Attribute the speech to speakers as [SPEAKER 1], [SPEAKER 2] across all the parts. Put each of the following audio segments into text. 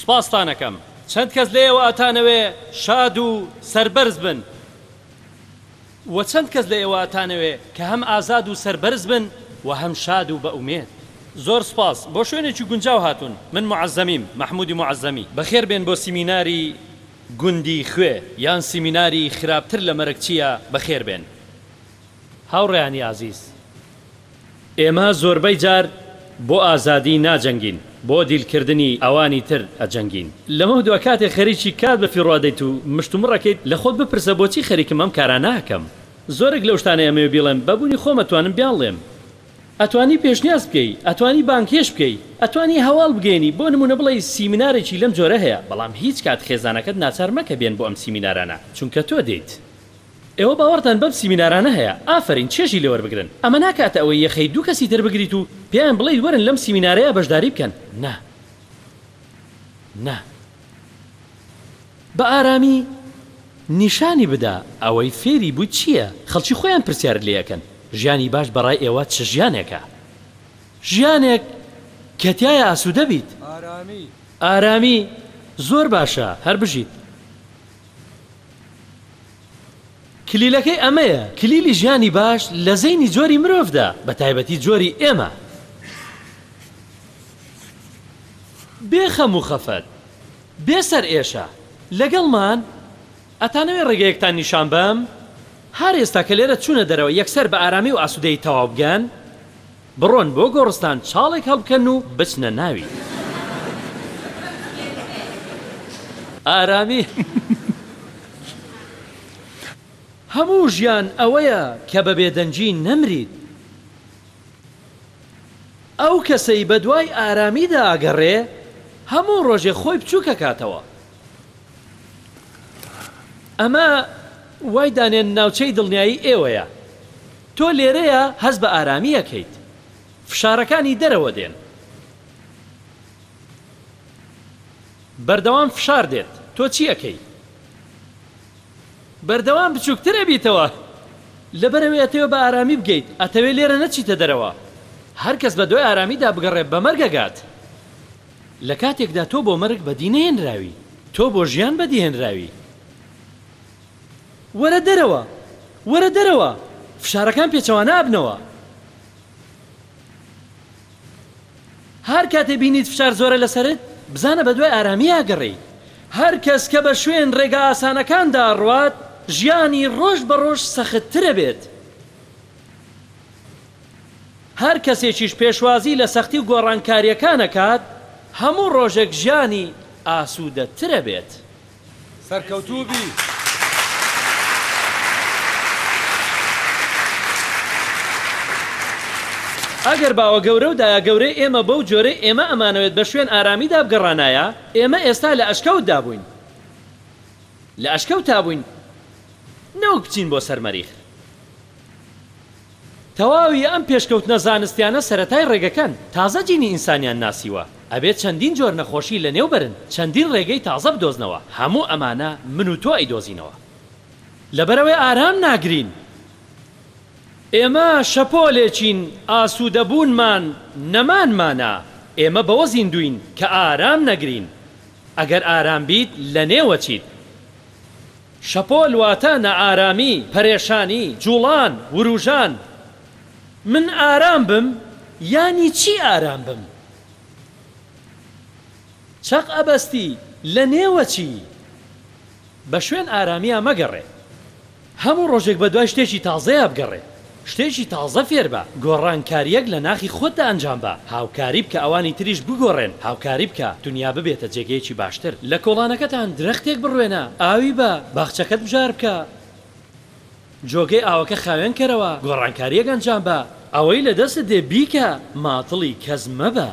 [SPEAKER 1] سوپاستانەکەم چەند کەس لەئێوە ئەتانەوێ شاد و سەربەرز بن وە چەند کەس لەئێوە ئەتانەوێ کە هەم ئازاد و سەربەرز بن وە هەم شاد و بە ئومێد. زۆر سوپاس بۆ شوێنێکی گونجاو هاتوون من موعەزەمیم مەحمودی موعەزەمی. بەخێر بێن بۆ سیمیناری گوندی خوێ یان سیمیناری خراپتر لە مەرگ چیە بەخێر بێن. هاوڕێیانی ئازیز، ئێمە زۆربەی جار بۆ ئازادی ناجەنگین، بۆ دیلکردنی ئەوانی تر ئەجەنگین. لەمەودوا کاتێک خەریکی کات بە فیڕۆ ئەدەیت و مشتومڕ ئەکەیت، لە خۆت بپرسە بۆچی خەریکم ئەم کارانە ئەکەم؟ زۆرێک لەو شتانەی ئەمەوێ بیڵێم، بە بوونی خۆم ئەتوانم بیانڵێم. ئەتوانی پێشنیاز بکەی، ئەتوانی بانگهێشت بکەی، ئەتوانی هەواڵ بگەیەنی، بۆ نموونە بڵێی سیمینارێکی لەم جۆرە هەیە، بەڵام هیچ کات خێزانەکەت ناچار مەکە بێن بۆ ئەم سیمینارانە، چونکە تۆ دێیت. ئێوە باوەڕتان بەم سیمینارانە هەیە، ئافەرین، چێژی لێ وەربگرن. ئەمە ناکاتە ئەوەی یەخەی دوو کەسی تر بگریت و پێیان بڵێیت وەرن لەم سیمینارەیە بەشداری بکەن. نا. نا. بە ئارامی نیشانی بدە ئەوەی فێری بوویت چییە. خەڵکی خۆیان پرسیارت لێ ئەکەن، ژیانی باش بە ڕای ئێوە چ ژیانێکە؟ ژیانێک کە تیایا ئاسوودە بیت.
[SPEAKER 2] ئارامی.
[SPEAKER 1] ئارامی. زۆر باشە. هەر بژیت. کلیلەکەی ئەمەیە، کلیلی ژیانی باش لە زەینی جۆری مرۆڤدا، بەتایبەتی جۆری ئێمە. بێ خەم و خەفەت، بێ سەرئێشە، لەگەڵمان؟ ئەتانەوێ ڕێگەیەکتان نیشان بەم؟ هەر ئێستا کە لێرە چوونە دەرەوە، یەکسەر بە ئارامی و ئاسوودەیی تەواو بگەن؟ بڕۆن بۆ گۆڕستان چاڵێک هەڵبکەن و بچنە ناوی. ئارامی. هەموو ژیان ئەوەیە کە بە بێدەنگی نەمریت. ئەو کەسەی بە دوای ئارامیدا ئەگەڕێ هەموو ڕۆژێ خۆی بچووک ئەکاتەوە. ئەمە وای دانێن ناوچەی دڵنیایی ئێوەیە. تۆ لێرەیە هەست بە ئارامی ئەکەیت فشارەکانی دەرەوە دێن بەردەوام فشار دێت تۆ چی ئەکەی بەردەوام بچووکتر ئەبیتەوە لەبەرەوەی ئەتەوێ بە ئارامی بگەیت ئەتەوێ لێرە نەچیتە دەرەوە هەر کەس بە دوای ئارامیدا بگەڕێ بە مەرگ ئەگات لە کاتێکدا تۆ بۆ مەرگ بەدی نەهێنراوی تۆ بۆ ژیان بەدی هێنراوی. وەرە دەرەوە! وەرە دەرەوە! فشارەکان پێچەوانە ئەبنەوە. هەر کاتێ بینیت فشار زۆرە لەسەرت، بزانە بەدوای ئارامی ئاگەڕێی. هەر کەس کە بە شوێن ڕێگا ئاسانەکاندا ئەڕوات، ژیانی ڕۆژ بە ڕۆژ سەختتر ئەبێت. هەر کەسێکیش پێشوازی لە سەختی و گۆڕانکارییەکان ئەکات، هەموو ڕۆژێک ژیانی ئاسوودەتر ئەبێت.
[SPEAKER 2] سەرکەوتوو بی.
[SPEAKER 1] ئەگەر باوە گەورەو دایە گەورەی ئێمە بەو جۆرەی ئێمە ئەمانەوێت بە شوێن ئارامیدا بگەڕانایە، ئێمە ئێستا لە ئەشکەوتدا بووین، لە ئەشکەوتابووین نەوەک بچین بۆ سەر مەریخ. تەواوی ئەم پێشکەوتنە زانستیانە سەرەتای ڕێگەکەن، تازە جینی ئینسانیان ناسیوە، ئەبێت چەندین جۆر نەخۆشی لەنێو بەرن، چەندین ڕێگەی تازە بدۆزنەوە، هەموو ئەمانە من و تۆ ئەیدۆزینەوە. لەبەرئەوەی ئارام ناگرین. ئێمە شەپۆلێکین، ئاسوودەبوونمان نەمانمانا، ئێمە بەوە زیندووین کە ئارام نەگرین. ئەگەر ئارام بیت لەنێوەچیت. شەپۆل واتە نائارامی، پەرێشانی، جوڵان، وروژان. من ئارام بم یانی چی ئارام بم؟ چەق ئەبەستی لە نێوە چی؟ بە شوێن ئارامییا مەگەڕێ. هەموو ڕۆژێک بە دوای شتێکی تازەیا بگەڕێ. شتێکی تازە فێربە، گۆڕانکارییەک لە ناخی خۆتدا ئەنجامبە، هاوکاری بکە ئەوانی تریش بگۆڕێن، هاوکاری بکە دونیا ببێتە جێگەیەکی باشتر. لە کۆڵانەکەتان درەختێک بڕوێنە، ئاوی بە، باخچەکەت بژار بکە، جۆگەی ئاوەکە خاوێن کەرەوە، گۆڕانکارییەک ئەنجامبە، ئەوەی لە دەستت دێ بیکە، ماتڵی کەس مەبە.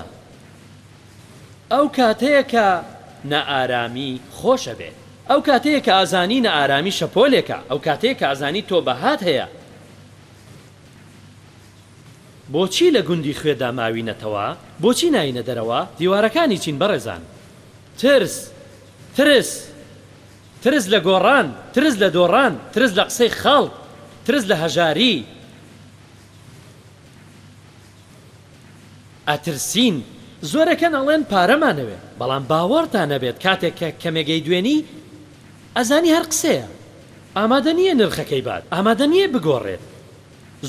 [SPEAKER 1] ئەو کاتەیە کە نائارامی خۆش ئەبێ ئەو کاتەیە کە ئازانی نائارامی شەپۆلێکە ئەو کاتەیە کە ئازانی تۆ بەهات هەیە بۆچی لە گوندی خوێدا ماوینەتەوە بۆچی ناینە دەرەوە دیوارەکانی چین بەڕێزان ترس ترس ترس لە گۆڕان ترس لە دۆڕان ترس لە قسەی خەڵک ترس لە هەژاری ئەترسین زۆرەکەن ئەڵێن پارەمانەوێ بەڵام باوەڕتا نەبێت کاتێک کە کەمێک ئەیدوێنی ئەزانی هەر قسەیە ئامادە نیە نرخەکەی بات ئامادە نیە بگۆڕێت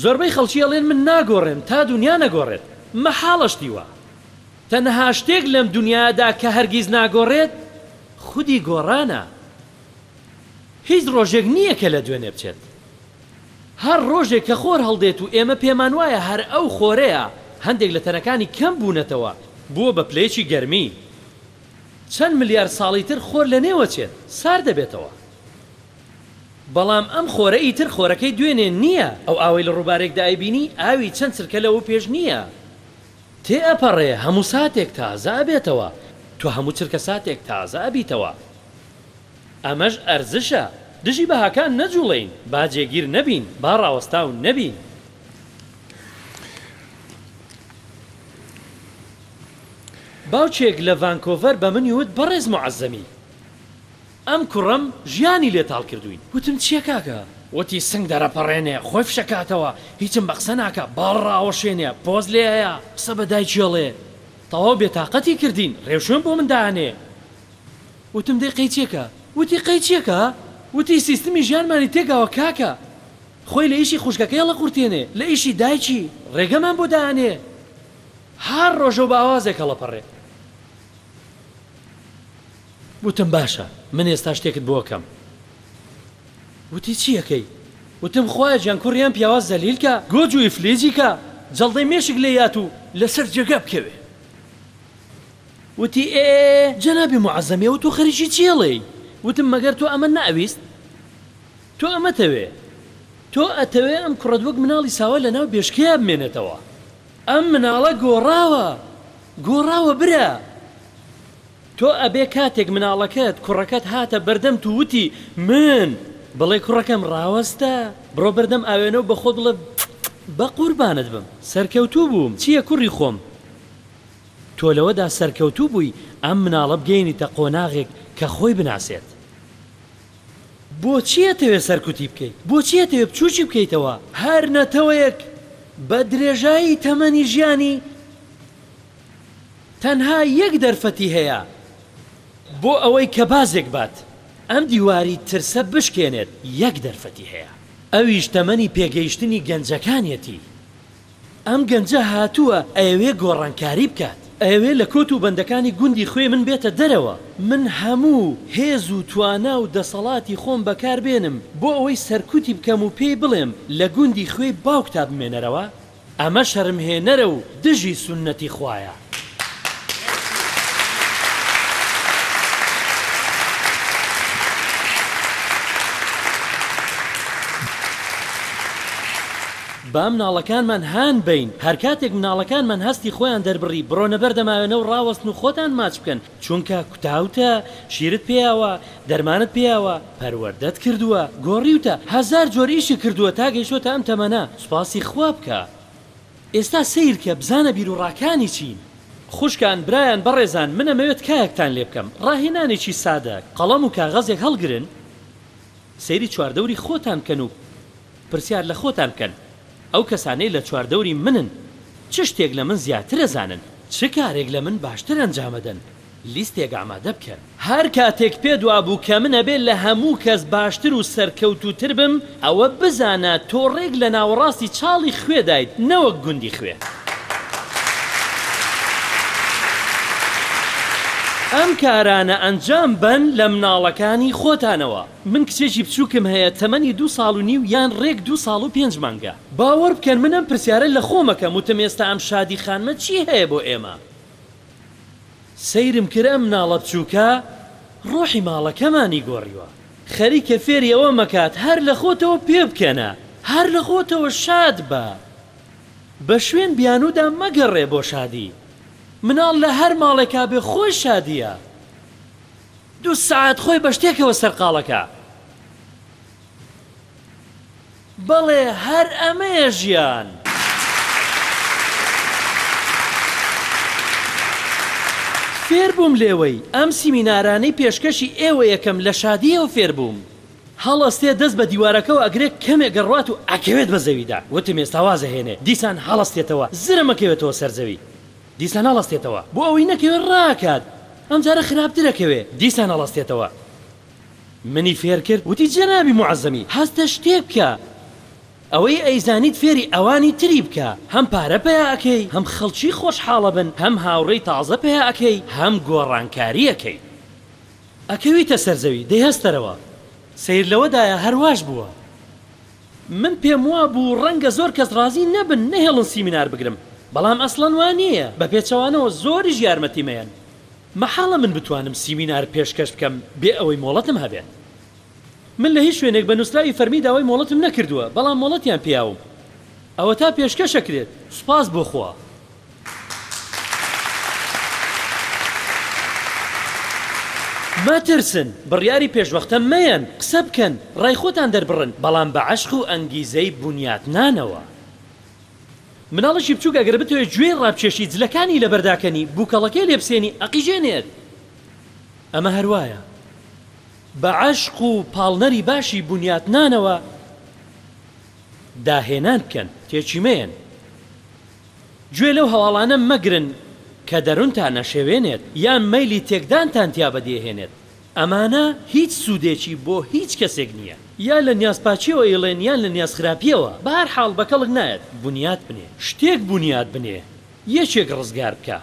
[SPEAKER 1] زۆربەی خەڵکی ئەڵێن من ناگۆڕێم تا دونیا نەگۆڕێت مەحاڵە شتی وا تەنها شتێک لەم دونیادا کە هەرگیز ناگۆڕێت خودی گۆڕانە هیچ ڕۆژێک نیە کە لە دوێنێ بچێت. هەر ڕۆژێک کە خۆر هەڵدێت و ئێمە پێمان وایە هەر ئەو خۆرەیە، هەندێک لە تەنەکانی کەم بوونەتەوە، بووە بە پلەیەکی گەرمی. چەند ملیار ساڵی تر خۆر لە نێوە چێت، سارد دەبێتەوە. بەڵام ئەم خۆرە ئیتر خۆرەکەی دوێنێ نییە، ئەو ئاوەی لە ڕووبارێکدا ئەیبینی، ئاوی چەند چرکە لەوە پێش نییە. تێ ئەپەڕێ، هەموو ساتێک تازە ئەبێتەوە، تۆ هەموو چرکە ساتێک تازە ئەبیتەوە. ئەمەش ئەرزشە، دژی بەهاکان نەجوڵێین، با جێگیر نەبین، با ڕاوەستاو نەبین. باوکێک لە ڤانکۆڤەر بە منی وت بەڕێز موعەزەمی، ئەم کوڕەم ژیانی لێ تاڵ کردووین. وتم چییە کاکە؟ وتی سنگ دەرەپەڕێنێ، خۆی فشەکاتەوە، هیچم بە قسە ناکا، باڵ ڕاوەشێنێ، پۆز لێ ئەیا، قسە بە دایکی ئەڵێ. تەواو بێتاقەتی کردین، ڕێوشوێن بۆ من دائەنێ. وتم دەی قەیچیەکە؟ وتی قەیچیەکە؟ وتی سیستمی ژیانمانی تێکداوە کاکە خۆی لە ئیشی خوشکەکەی هەڵەقورتێنێ لە ئیشی دایکی ڕێگەمان بۆ دانێ هەر ڕۆژەو بە ئاوازێک هەڵەپەڕێ وتم باشە من ئێستا شتێکت بۆ ئەکەم وتی چی ئەکەی؟ وتم خوایە گیان کوڕ یان پیاوا زەلیل کە گۆج و ئیفلیجی کە جەڵدەی مێشک لێی یات و لەسەر جێگا بکەوێ. وتی، ئێ جەنابی موعەزەم ئێوە تۆ خەریکی چی ئەڵێی؟ وتم، مەگەر تۆ ئەمەت نەئەویست؟ تۆ ئەمەتەوێ؟ تۆ ئەتەوێ ئەم کوڕەت وەک مناڵی ساوا لە ناو بێشکەیا بمێنێتەوە؟ ئەم مناڵە گۆڕاوە، گۆڕاوە برا! تۆ ئەبێ کاتێک مناڵەکەت، کوڕەکەت هاتە بەردەمت و وتی، من، بڵێی کوڕەکەم ڕاوەستە، بڕۆ بەردەم ئاوێنە و بە خۆت بڵێ، بە قوربانت بم، سەرکەوتوو بووم، چییە کوڕی خۆم؟ تۆ لەوەدا سەرکەوتوو بووی ئەم مناڵە بگەینیتە قۆناغێک کە خۆی بناسێت. بۆچی ئەتەوێ سەرکوتی بکەیت؟ بۆچی ئەتەوێ بچووکی بکەیتەوە؟ هەر نەتەوەیەک بە درێژایی تەمەنی ژیانی تەنها یەک دەرفەتی هەیە بۆ ئەوەی کە بازێک بات ئەم دیواری ترسە بشکێنێت، یەک دەرفەتی هەیە ئەویش تەمەنی پێگەیشتنی گەنجەکانیەتی. ئەم گەنجە هاتووە ئەیەوێ گۆڕانکاری بکات، ئەیەوێ لە کۆت و بەندەکانی گوندی خوێ من بێتە دەرەوە، من هەموو هێز و توانا و دەسەڵاتی خۆم بەکار بێنم بۆ ئەوەی سەرکوتی بکەم و پێی بڵێم لە گوندی خوێی باوکتا بمێنەرەوە؟ ئەمە شەرمهێنەرە و دژی سوننەتی خوایە. با مناڵەکانمان هان بەین، هەرکاتێک مناڵەکانمان هەستی خۆیان دەربڕی بڕۆنە بەر دەماوێنە و ڕاوەستن و خۆتان ماچ بکەن، چونکە کوتاوتە، شیرت پێیاوە، دەرمانت پێیاوە، پەروەردەت کردووە، گۆڕیوتە، هەزار جۆر ئیشت کردووە تا گەیشتۆتە ئەم تەمەنە، سوپاسی خوا بکە. ئێستا سەیرکە بزانە بیروڕاکانی چین. خوشکان، برایان، بەڕێزان من ئەمەوێت تکایەکتان لێ بکەم، ڕاهێنانێکی سادە، قەڵەم و کاغەزێک هەڵگرن سەیری چواردەوری خۆتان بکەن و پرسیار لە خۆتان بکەن، ئەو کەسانەی لە چواردەوری منن چ شتێک لە من زیاتر ئەزانن؟ چ کارێک لە من باشتر ئەنجام ئەدەن؟ لیستێک ئامادە بکەن. هەر کاتێک پێت وابوو کە من ئەبێ لە هەموو کەس باشتر و سەرکەوتووتر بم، ئەوە بزانە تۆ ڕێک لە ناوەڕاستی چاڵی خوێدایت نەوەک گوندی خوێ. ئەم کارانە ئەنجام بەن لە مناڵەکانی خۆتانەوە. من کچێکی بچووکم هەیە تەمەنی دوو ساڵ و نیو یان ڕێک دوو ساڵ و پێنج مانگە. باوەڕ بکەن من ئەم پرسیارە لە خۆم ئەکەم وتم ئێستا ئەم شادی خانمە چی هەیە بۆ ئێمە؟ سەیرم کرد ئەم مناڵە بچوکە ڕۆحی ماڵەکەمانی گۆڕیوە خەریکە فێری ئەوەم ئەکات هەر لە خۆتەوە پێ بکەنە هەر لە خۆتەوە شاد بە بە شوێن بیانودا مەگەڕێ بۆ شادی مناڵ لە هەر ماڵێکا بێ خۆی شادیە دوو سەعات خۆی بە شتێکەوە سەرقاڵەکا. بەڵێ هەر ئەمەیە ژیان. فێربووم لێوەی، ئەم سیمینارانەی پێشکەشی ئێوە یەکەم لە شادییەوە فێربووم. هەڵەستێ دەست بە دیوارەکەوە ئەگرێ کەمێ گەڕوات و ئەکەوێت بە زەویدا، وتم ئێستا وازەهێنێ، دیسان هەڵەستێتەوە زرم ئەکەوێتەوە سەر زەوی، دیسان هەڵەستێتەوە بۆ ئەوەی نەکەوێ ڕاکات، ئەمجارە خراپتر ئەکەوێ، دیسان هەڵەستێتەوە منی فێر کرد وتی جەنابی موعەزەمی هەستە شتێ بکە ئەوەی ئەیزانیت فێری ئەوانی تری بکە هەم پارە پەیا ئەکەی هەم خەڵکی خۆشحاڵەبن هەم هاوڕێی تازە پەیا ئەکەی هەم گۆڕانکاری ئەکەی ئەکەویتە سەر زەوی دەیهەستەرەوە سەیر لەوەدایە هەرواش بووە من پێم وابوو ڕەنگە زۆر کەس ڕازی نەبن نەهێڵن سیمینار بگرم بەڵام ئەسڵەن وانیە بەپێچەوانەوە زۆریش یارمەتیمەیەن مەحاڵە من بتوانم سیمینار پێشکەش بکەم بێ ئەوەی مۆڵەتم هەبێت. من لە هیچ شوێنێک بە نووسراوی فەرمی داوای مۆڵەتم نەکردووە، بەڵام مۆڵەتیان پیاوم. ئەوەتا پێشکەشەکرێت. سوپاس بۆ خوا. مەترسن، بڕیاری پێشوەختە مەیەن، قسە بکەن، ڕای خۆتان دەربڕن، بەڵام بە عەشق و ئەنگیزەی بنیاتنانەوە. مناڵێکی بچوک ئەگەر بتەوێت گوێی ڕابکێشی جلەکانی لەبەرداکەنی بوکەڵەکەی لێ بسێنی ئەقیژێنێت ئەمە هەروایە بە عەشق و پاڵنەری باشی بنیاتنانەوە داهێنان بکەن تێکی مەیەن گوێ لەو هەواڵانە مەگرن کە دەرونتان ئەشێوێنێت یان مەیلی تێکدانتان تیا بەدیهێنێت ئەمانە هیچ سودێکی بۆ هیچ کەسێک نیە. یا لە نیازپاکیەوە ئەیڵێن یان لە نیازخراپیەوە بەهەر حاڵ بەکەڵک نایەت بنیات بنێ شتێک بنیات بنێ یەکێک ڕزگار بکە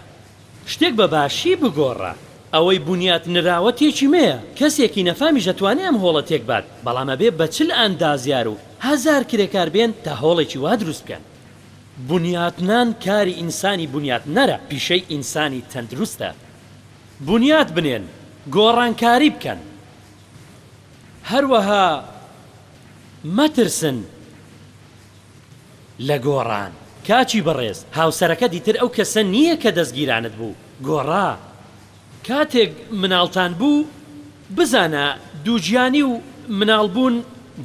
[SPEAKER 1] شتێک بە باشی بگۆڕە ئەوەی بنیات نراوە تێکی مەیە کەسێکی نەفامیش ئەتوانێ ئەم هۆڵە تێک بات بەڵام ئەبێ بە چل ئەندازیار و هەزار کرێکار بێن تا هۆڵێکی وا دروست بکەن بنیاتنان کاری ئینسانی بنیاتنەرە پیشەی ئینسانی تەندروستە. بنیات بنێن، گۆڕانکاری بکەن، هەروەها مەترسن لە گۆڕان. کاکی بەڕێز هاوسەرەکەت ئیتر ئەو کەسە نییە کە دەستگیرانت بوو، گۆڕا. کاتێک مناڵتان بوو، بزانە دووگیانی و مناڵبوون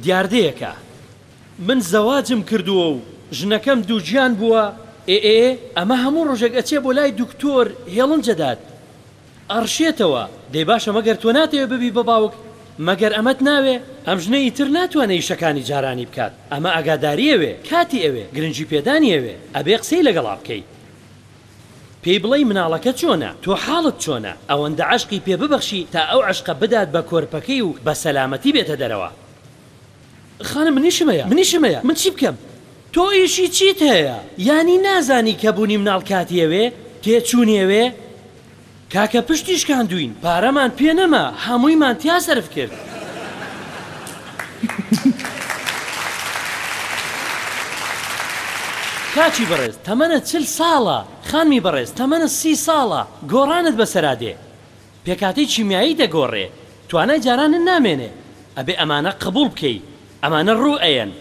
[SPEAKER 1] دیاردەیەکە. من زەواجم کردووە و ژنەکەم دووگیان بووە ئێ ئێ ئەمە هەموو ڕۆژێک ئەچێ بۆ لای دکتۆر هێڵنج ئەدات ئەڕشێتەوە دەی باشە مەگەر تۆ ناتەوێ ببی بە باوک مەگەر ئەمەت ناوێ ئەم ژنە ئیتر ناتوانێ ئیشەکانی جارانی بکات ئەمە ئاگاداری ئەوێ کاتی ئەوێ گرنگی پێدانی ئەوێ ئەبێ قسەی لەگەڵا بکەی پێی بڵێی مناڵەکە چۆنە تۆ حاڵت چۆنە ئەوەندە عەشقی پێ ببەخشی تا ئەو عەشقە بدات بە کۆرپەکەی و بە سەلامەتی بێتە دەرەوە. خانم منیشم هەیە منیشم هەیە من چی بکەم؟ تۆ ئیشی چیت هەیە؟ یانی نازانی کە بونی مناڵ کاتی ئەوێ؟ تێچونی ئەوێ؟ کاکە پشتی شکاندوین پارەمان پێ نەما هەمویمان تیا سەرف کرد. کاکی بەڕێز تەمەنت چل ساڵە؟ خانمی بەڕێز تەمەنت سی ساڵە؟ گۆڕانت بەسەرا دێ. پێکهاتەی کیمیایی دەگۆڕێ توانای جارانن نامێنێ ئەبێ ئەمانە قبوڵ بکەی ئەمانە ڕوو ئەیەن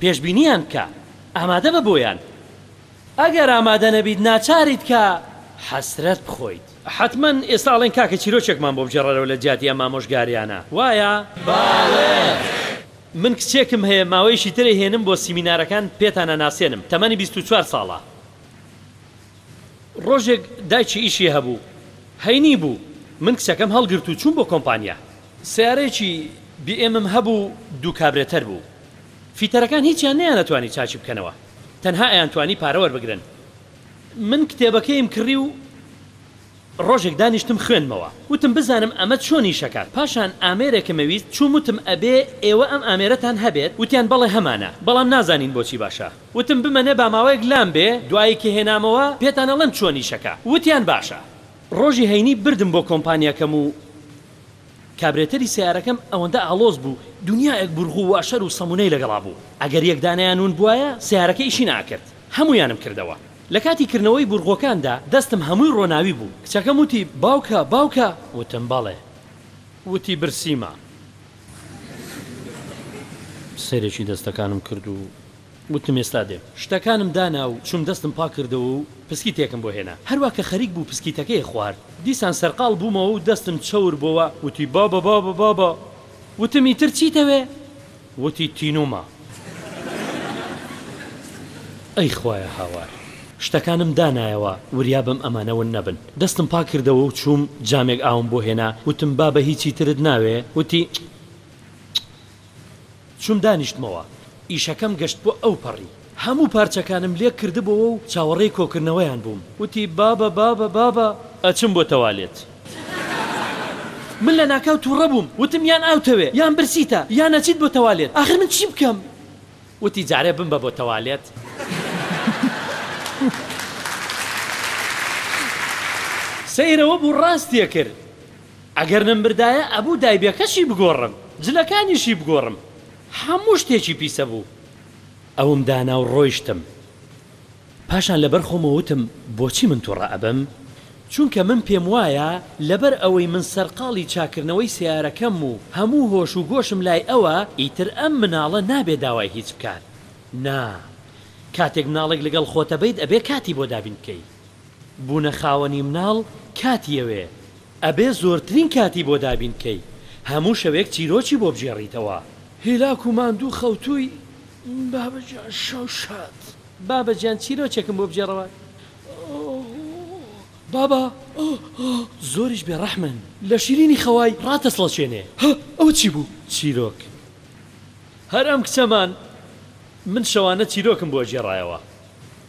[SPEAKER 1] پێشبینیان بکە ئامادە بە بۆیان ئەگەر ئامادە نەبیت ناچاریت کە حەسرەت بخۆیت. حەتمەن ئێستا ئەڵێن کاکە چیرۆکێکمان بۆ بگێڕەرەوە لە جیاتی ئەم ئامۆژگاریانە وایە؟ بەڵێ. من کچێکم هەیە ماوەیەکی تر ئەیهێنم بۆ سیمینارەکان پێتان ئەناسێنم تەمەنی بیست و چوار ساڵە. ڕۆژێک دایکی ئیشی هەبوو، هەینی بوو، من کچەکەم هەڵگرت و چووم بۆ کۆمپانیا. سەیارەیەکی بی ئێمم هەبوو دوو کابرێتەر بوو، فیتەرەکان هیچیان نەیانەتوانی چاکی بکەنەوە، تەنها ئەیانتوانی پارە وەربگرن. من کتێبەکەیم کڕی و. ڕۆژێک دانیشتم خوێندمەوە وتم بزانم ئەمە چۆنیش ئەکات پاشان ئامێرێکم ئەویست چووم وتم ئەبێ ئێوە ئەم ئامێرەتان هەبێت وتیان بەڵێ هەمانە بەڵام نازانین بۆچی باشە وتم بمەنێ با ماوەیەک لام بێ دوایی کە هێنامەوە پێتان ئەڵێم چۆنیشەکا وتیان باشە. ڕۆژی هەینی بردم بۆ کۆمپانیاکەم و کابرێتەری سەیارەکەم ئەوەندە ئاڵۆز بوو دونیایەک بورغ و واشەر و سەمونەی لەگەڵا بوو ئەگەر یەک دانەیان ون بوایە سەیارەکە ئیشی نەئەکرد هەموویانم کردەوە لە کاتی کردنەوەی بوورغۆکاندا دەستم هەمووی ڕۆناوی بوو. کچەکەم وتی، باوکە، باوکە! وتم، بەڵێ. وتی، برسیمە. سەیرێکی دەستەکانم کرد و وتم، ئێستا دێم. شتەکانم دانا و چووم دەستم پاک کردەوە و پسکیتێکم بۆ هێنا. هەروا کە خەریک بوو پسکیتەکەی خوارد، دیسان سەرقاڵ بوومەوە و دەستم چەور بۆوە. وتی، بابە، بابە، بابە! وتم، ئیتر چیتەوێ؟ وتی تینوومە ئەی خوایە هاوار. شتەکانم دانایەوە وریا بم ئەمانە ون نەبن. دەستم پاک کردەوە و چووم جامێک ئاوم بۆ هێنا وتم بابە هیچی ترت ناوێ؟ وتی چ چ چ. چووم دانیشتمەوە ئیشەکەم گەشت بۆ ئەوپەڕی. هەموو پارچەکانم لێک کردبۆوە و چاوەڕێی کۆکردنەوەیان بووم. وتی، بابە، بابە، بابە. ئەچم بۆ تەوالێت. من لە ناکاو تووڕە بووم. وتم، یان ئاوتەوێ، یان برسیتە، یان ئەچیت بۆ تەوالێت. ئاخر من چی بکەم؟ وتی، جارێ بمبە بۆ تەوالێت. سەیرەوە بوو ڕاست دێکرد. ئەگەر نەمبردایە ئەبوو دایبەکەشی بگۆڕم، جلەکانیشی بگۆڕم. هەموو شتێکی پیسە بوو. ئەوم دانا و ڕۆیشتم. پاشان لەبەر خۆمەوە وتم بۆچی من توڕە ئەبم؟ چونکە من پێم وایە لەبەر ئەوەی من سەرقاڵی چاککردنەوەی سەیارەکەم و هەموو هۆش و گۆشم لای ئەوە، ئیتر ئەم مناڵە نابێ داوای هیچ بکات. نا. کاتێک مناڵێک لەگەڵ خۆتە بیت ئەبێ کاتی بۆ دابین بکەی. بونە خاوەنی مناڵ کاتی ئەوێ ئەبێ زۆرترین کاتی بۆ دابین بکەی هەموو شەوێک چیرۆکی بۆ بگێڕیتەوە. هیلاک و ماندوو خەوتووی بابە گیان شەو شاد. بابە گیان چیرۆکێکم بۆ بگێڕەوە. بابە زۆریش بێ ڕەحمن. لە شیرینی خەوای ڕاتەسڵەچێنێ. هە ئەوە چی بوو. چیرۆک هەر ئەم کچەمان من شەوانە چیرۆکم بۆ گێڕایەوە.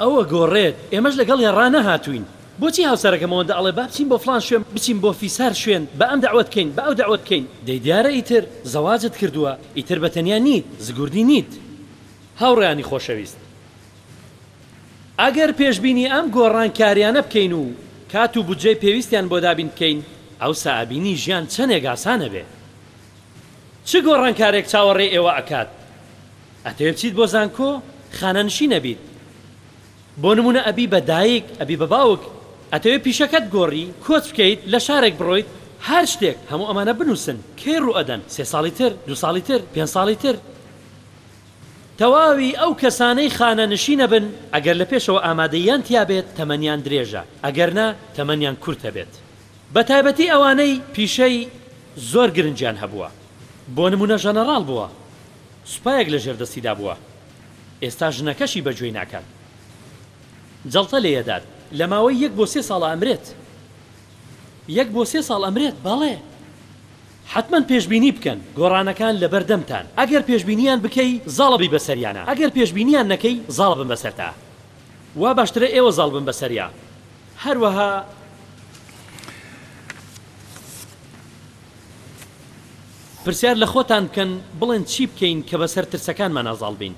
[SPEAKER 1] ئەو ئەگۆڕێت ئێمەش لەگەڵێ ڕانەهاتووین. بۆچی هاوسەرەکەم ئەوەندە ئەڵێ با بچین بۆ فڵان شوێن، بچین بۆ فیسار شوێن، با ئەم دەعوەت بکەین، با ئەو دەعوەت بکەین. دەی دیارە ئیتر زەواجت کردووە، ئیتر بە تەنیا نیت، زگوردی نیت. هاوڕێیانی خۆشەویست، ئەگەر پێشبینی ئەم گۆڕانکارییانە بکەین و کات و بودجەی پێویستیان بۆ دابین بکەین، ئەوسا ئەبینی ژیان چەنێک ئاسان ئەبێ. چ گۆڕانکارێک چاوەڕێی ئێوە ئەکات؟ ئەتەوێ بچیت بۆ زانکۆ خانەنشین ئەبیت بۆ نمونە ئەبی بە دایک ئەبی بە باوک ئەتەوێ پیشەکەت گۆڕی کۆچ بکەیت لە شارێک بڕۆیت هەر شتێک هەموو ئەمانە بنوسن کەی ڕوو ئەدەن سێ ساڵی تر دوو ساڵی تر پێنج ساڵی تر تەواوی ئەو کەسانەی خانەنشین ئەبن ئەگەر لە پێشەوە ئامادەییان تیا بێت تەمەنیان درێژە ئەگەر نا تەمەنیان کورت ئەبێت بە تایبەتی ئەوانەی پیشەی زۆر گرنگیان هەبووە بۆ نمونە ژەنەڕاڵ بووە سوپایەک لە ژێر دەستیدا بووە ئێستا ژنەکەشی بە گوێی ناکات جەڵتە لێ ئەدات لە ماوەی یەک بۆ سێ ساڵە ئەمرێت یەک بۆ سێ ساڵ ئەمرێت بەڵێ حەتمەن پێشبینی بکەن گۆڕانەکان لەبەر دەمتان ئەگەر پێشبینیان بکەی زاڵە بی بەسەریانا ئەگەر پێشبینیان نەکەی زاڵ بن بەسەرتا وا باشترە ئێوە زاڵ بن بەسەریا هەروەها پرسیار لە خۆتان بکەن بڵێن چی بکەین کە بەسەر ترسەکانمانا زاڵ بین؟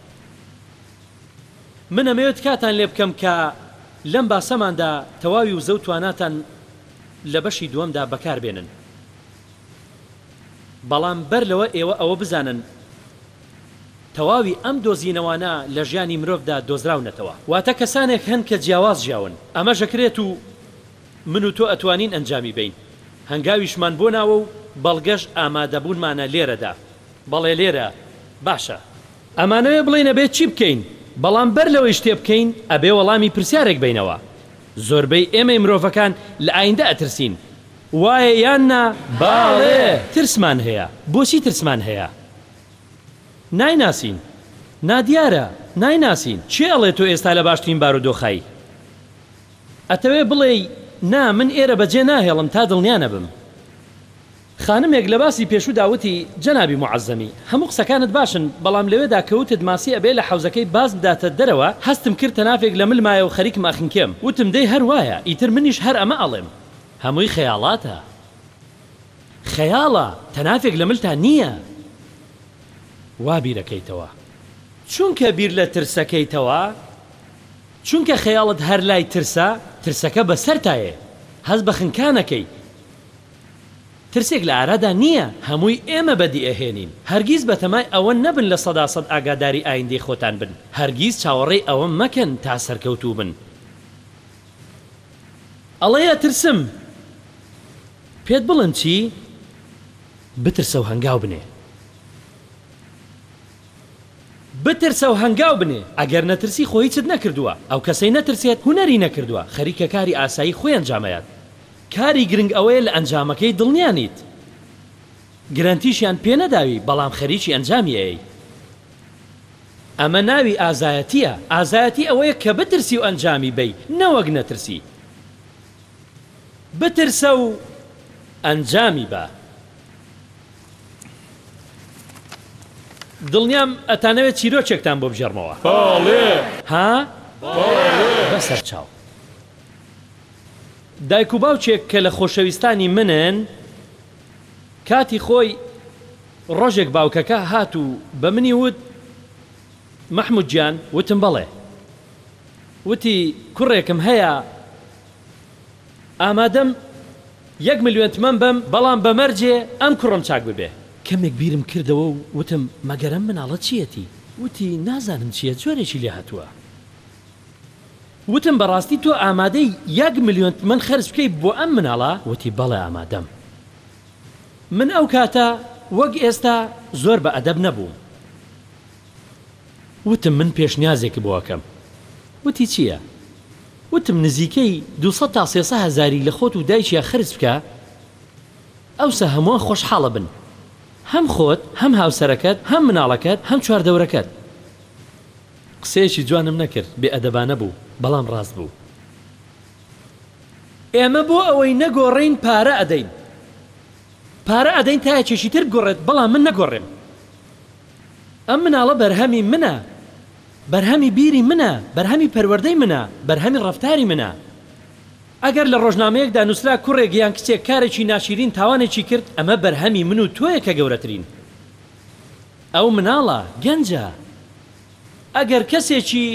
[SPEAKER 1] من ئەمەوێت تکاتان لێ بکەم کە لەم باسەماندا تەواوی وزە و تواناتان لە بەشی دووەمدا بەکار بێنن. بەڵام بەر لەوە ئێوە ئەوە بزانن، تەواوی ئەم دۆزینەوانە لە ژیانی مرۆڤدا دۆزراونەتەوە، واتە کەسانێک هەن کە جیاواز ژیاون، ئەمەش ئەکرێت و من و تۆ ئەتوانین ئەنجامی بەین، هەنگاویشمان بۆ ناوە و بەڵگەش ئامادەبوونمانە لێرەدا، بەڵێ لێرە باشە. ئەمانەوێ بڵێن ئەبێ چی بکەین، بەڵام بەر لەوەی شتێ بکەین ئەبێ وەڵامی پرسیارێک بەینەوە، زۆربەی ئێمەی مرۆڤەکان لە ئایندە ئەترسین، وایە یان نا؟ بەاڵێ ترسمان هەیە، بۆچی ترسمان هەیە؟ نایناسین نادیارە نایناسین. کێ ئەڵێ تۆ ئێستا لە باشترین بارودۆخای؟ ئەتەوێ بڵێی نا من ئێرە بەجێ ناهێڵم تا دڵنیا نەبم. خانمێک لە باسی پێشوودا وتی جەنابی موعەزەمی هەموو قسەکانت باشن بەڵام لەوێدا کە وتت ماسی ئەبێ لە حەوزەکەی باز بداتە دەرەوە هەستم کرد تەنافێک لە ملمایە و خەریکم ئەخنکێم وتم دەی هەر وایە ئیتر منیش هەر ئەمە ئەڵێم هەمووی خەیاڵاتە. خەیاڵە تەنافێک لە ملتا نییە وا بیرەکەیتەوە چونکە بیر لە ترسەکەیتەوە چونکە خەیاڵت هەر لای ترسە ترسەکە بەسەرتایێ هەست بە خنکانەکەی ترسێک لە ئارادا نییە هەمووی ئێمە بەدی ئەهێنین هەرگیز بەتەمای ئەوە نەبن لە سەدا سەد ئاگاداری ئایندەی خۆتان بن هەرگیز چاوەڕێی ئەوە مەکەن تا سەرکەوتوو بن ئەڵێی ئەترسم پێت بڵێم چی؟ بترسە و هەنگاو بنێ. بترسە و هەنگاو بنێ. ئەگەر نەترسی خۆ هیچت نەکردووە. ئەو کەسەی نەترسێت، هونەری نەکردووە. خەریکە کاری ئاسایی خۆی ئەنجامەیات. کاری گرنگ ئەوەیە لە ئەنجامەکەی دڵنیا نیت. گرەنتیشیان پێ نەداوی، بەڵام خەریکی ئەنجامی ئەیەی. ئەمە ناوی ئازایەتییە. ئازایەتی ئەوەیە کە بترسی و ئەنجامی بەی، نەوەک نەترسی. بترسە و ئەنجامی بە. دڵنیام ئەتانەوێ چیرۆکێکتان بۆ بگێڕمەوە. بەڵێ. ها؟ بەڵێ. بەسەر چاو. دایک و باوکێک کە لە خۆشەویستانی منن، کاتی خۆی ڕۆژێک باوکەکە هات و بە منی وت، مەحموود گیان، وتم بەڵێ. وتی، کوڕێکم هەیە ئامادەم یەک ملیۆن تمەن بەم، بەڵام بە مەرجێ ئەم کوڕەم چاک ببێ. کەمێک بیرم کردەوە و وتم، مەگەر ئەم مناڵە چییەتی؟ وتی، نازانم چییە، جۆرێکی لێ هاتووە. وتم، بەڕاستی تۆ ئامادەی یەک ملیۆن تمەن خەرج بکەی بۆ ئەم مناڵە؟ وتی، بەڵێ ئامادەم. من ئەو کاتە وەک ئێستا زۆر بە ئەدەب نەبووم. وتم من پێشنیازێکت بۆ ئەکەم. وتی چییە؟ وتم نزیکەی دوو سەد تا سێ سە هەزاری لە خۆت و دایکیا خەرج بکە، ئەوسا هەمووان خۆشحاڵ ئەبن. هەم خۆت، هەم هاوسەرەکەت، هەم مناڵەکەت، هەم چواردەورەکەت. قسەیەکی جوانم نەکرد، بێ ئەدەبانە بوو، بەڵام ڕاست بوو. ئێمە بۆ ئەوەی نەگۆڕێین پارە ئەدەین. پارە ئەدەین تا یەکێکی تر بگۆڕێت، بەڵام من نەگۆڕێم. ئەم مناڵە بەرهەمی منە، بەرهەمی بیری منە، بەرهەمی پەروەردەی منە، بەرهەمی ڕەفتاری منە. ئەگەر لە ڕۆژنامەیەکدا نووسرا کوڕێک یان کچێک کارێکی ناشیرین تاوانێکی کرد، ئەمە بەرهەمی من و تۆیە کە گەورەترین. ئەو مناڵە گەنجە. ئەگەر کەسێکی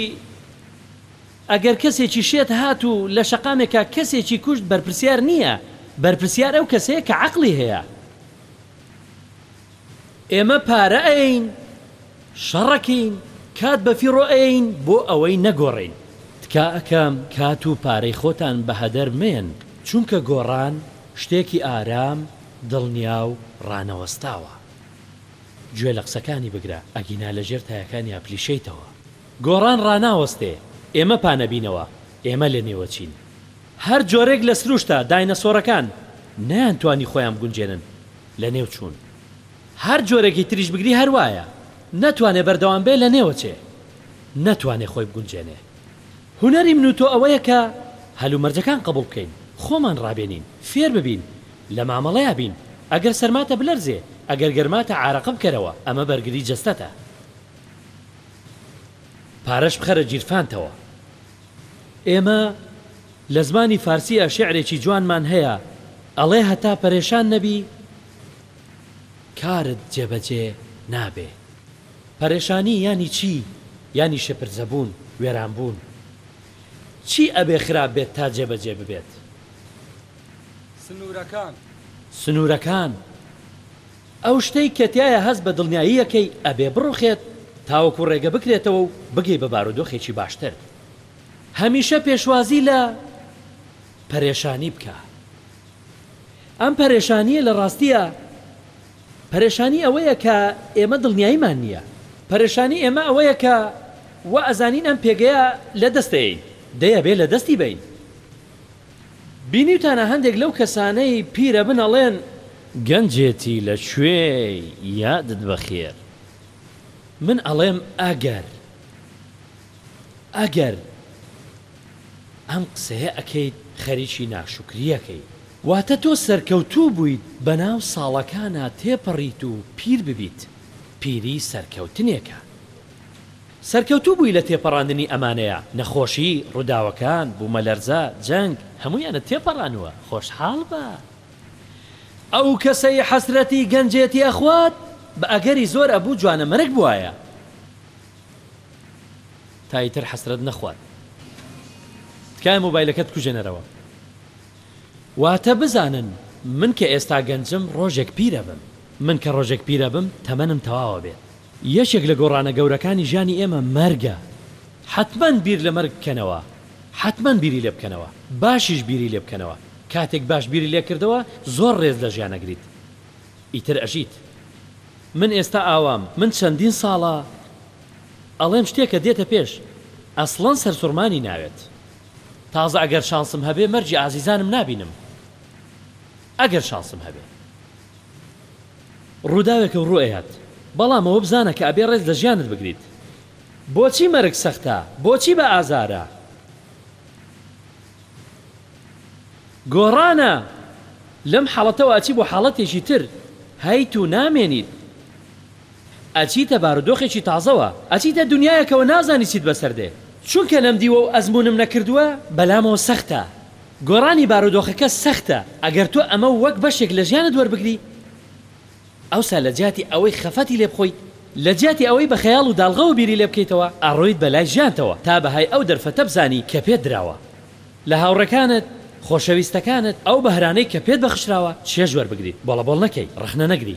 [SPEAKER 1] ئەگەر کەسێکی شێت هات و لە شەقامێکا کەسێکی کوشت بەرپرسیار نییە، بەرپرسیار ئەو کەسەیە کە عەقڵی هەیە. ئێمە پارە ئەیەین شەڕەکین کات بەفیڕۆ ئەیەین بۆ ئەوەی نەگۆڕێین تکا ئەکەم کات و پارەی خۆتان بەهەدەر مەیەن چونکە گۆڕان شتێکی ئارام دڵنیاو ڕانەوەستاوە گوێ لەقسەکانی بگرە ئەگینا لەژێر تایەکانی ئەپلیشێیتەوە. گۆڕان ڕاناوەستێ ئێمە پا نەبینەوە ئێمە لە نێوە چین هەر جۆرێک لە سروشتە داینەسۆرەکان نەیان توانی خۆیان بگونجێنن لە نێو چوون هەر جۆرێکی تریش بگری هەر وایە نەتوانێ بەردەوام بێ لە نێوە چێ نەتوانێ خۆی بگونجێنێ هونەری من و تۆ ئەوەیە کە هەلومەرجەکان قەبوڵ بکەین خۆمان ڕابێنین فێر ببین لە مامەڵەیا بین ئەگەر سەرماتە بلەرزێ ئەگەر گەرماتە عارەقە بکەرەوە ئەمە بەرگری جەستەتە. پارەش بخەرە گیرفانتەوە. ئێمە لە زمانی فارسییە شێعرێکی جوانمان هەیە ئەڵێ هەتا پەرێشان نەبی کارت جێبەجێ نابێ. پەرێشانی یانی چی؟ یانی شپرزەبوون، وێرانبوون. چی ئەبێ خراپ بێت تا جێبەجێ ببێت؟
[SPEAKER 2] سنوورەکان.
[SPEAKER 1] سنوورەکان. ئەو شتەی کە تیایا هەست بە دڵنیایی ئەکەی ئەبێ بڕوخێت تاوەکو ڕێگە بکرێتەوە و بگەی بە بارودۆخێکی باشتر هەمیشە پێشوازی لە پەرێشانی بکە ئەم پەرێشانیە لە ڕاستیە پەرێشانی ئەوەیە کە ئێمە دڵنیاییمان نیە پەرێشانی ئێمە ئەوەیە کە وائەزانین ئەم پێگەیە لە دەست دەیەین دەیەبێ لە دەستی بەین. بینیوتانە هەندێک لەو کەسانەی پیرەبن ئەڵێن، گەنجێتی لە کوێ یادت بەخێر من ئەڵێم ئەگەر ئەگەر ئەم قسەیە ئەکەیت خەریکی ناشوکریەکەی واتە تۆ سەرکەوتوو بوویت بەناو ساڵەکانا تێپەڕیت و پیر ببیت پیری سەرکەوتنێکە. سەرکەوتوو بووی لە تێپەڕاندنی ئەمانەیا، نەخۆشی، ڕووداوەکان، بوومەلەرزە، جەنگ، هەموویانت تێپەڕانووە، خۆشحاڵ بە. ئەو کەسەی حەسرەتی گەنجێتی ئەخوات بە ئەگەری زۆر ئەبوو جوانەمەرگ بوایە تا ئیتر حەسرەت نەخوات تکایە مۆبایلەکەت بکوژێنەرەوە واتە بزانن من کە ئێستا گەنجم ڕۆژێک پیرەبم من کە ڕۆژێک پیرەبم تەمەنم تەواوە بێت یەکێک لە گۆڕانە گەورەکانی ژیانی ئێمە مەرگە. حەتمەن بیر لە مەرگ بکەنەوە. حەتمەن بیری لێ بکەنەوە. باشیش بیری لێ بکەنەوە. کاتێک باش بیری لێ کردەوە، زۆر رێز لە ژیان ئەگریت. ئیتر ئەژیت. من ئێستا ئاوام. من چەندین ساڵە ئەڵێم شتێکە دێتە پێش، ئەسڵەن سەرسوڕمانی ناوێت. تازە ئەگەر شانسم هەبێ مەرگی ئازیزانم نابینم. ئەگەر شانسم هەبێ. ڕووداوێکە و ڕوو ئەیات بەڵام ئەوە بزانە کە ئەبێ ڕێز لە ژیانت بگریت بۆچی مەرگ سەختە بۆچی بە ئازارە گۆڕانە لەم حاڵەتەوە ئەچی بۆ حاڵەتێکی تر هەیت و نامێنیت ئەچیتە بارودۆخێکی تازەوە ئەچیتە دنیایەکەوە نازانی چیت بەسەر دێ چونکە نەمدیوە و ئەزموونم نەکردووە بەلامەوە سەختە گۆڕانی بارودۆخەکە سەختە، ئەگەر تۆ ئەمە وەک بەشێک لە ژیانت وەربگری، ئەوسا لە جیاتی ئەوەی خەفەتی لێ بخۆیت، لە جیاتی ئەوەی بە خەیاڵ و داڵغەوە بیری لێ بکەیتەوە، ئەڕۆیت بە لای ژیانتەوە تا بەهای ئەو دەرفەتە بزانی کە پێت دراوە، لە هاوڕێکانت، خۆشەویستەکانت، ئەو بەهرانەی کە پێت بەخشراوە چێژ وەربگریت، بۆڵەبۆڵ نەکەی، ڕەخنە نەگری.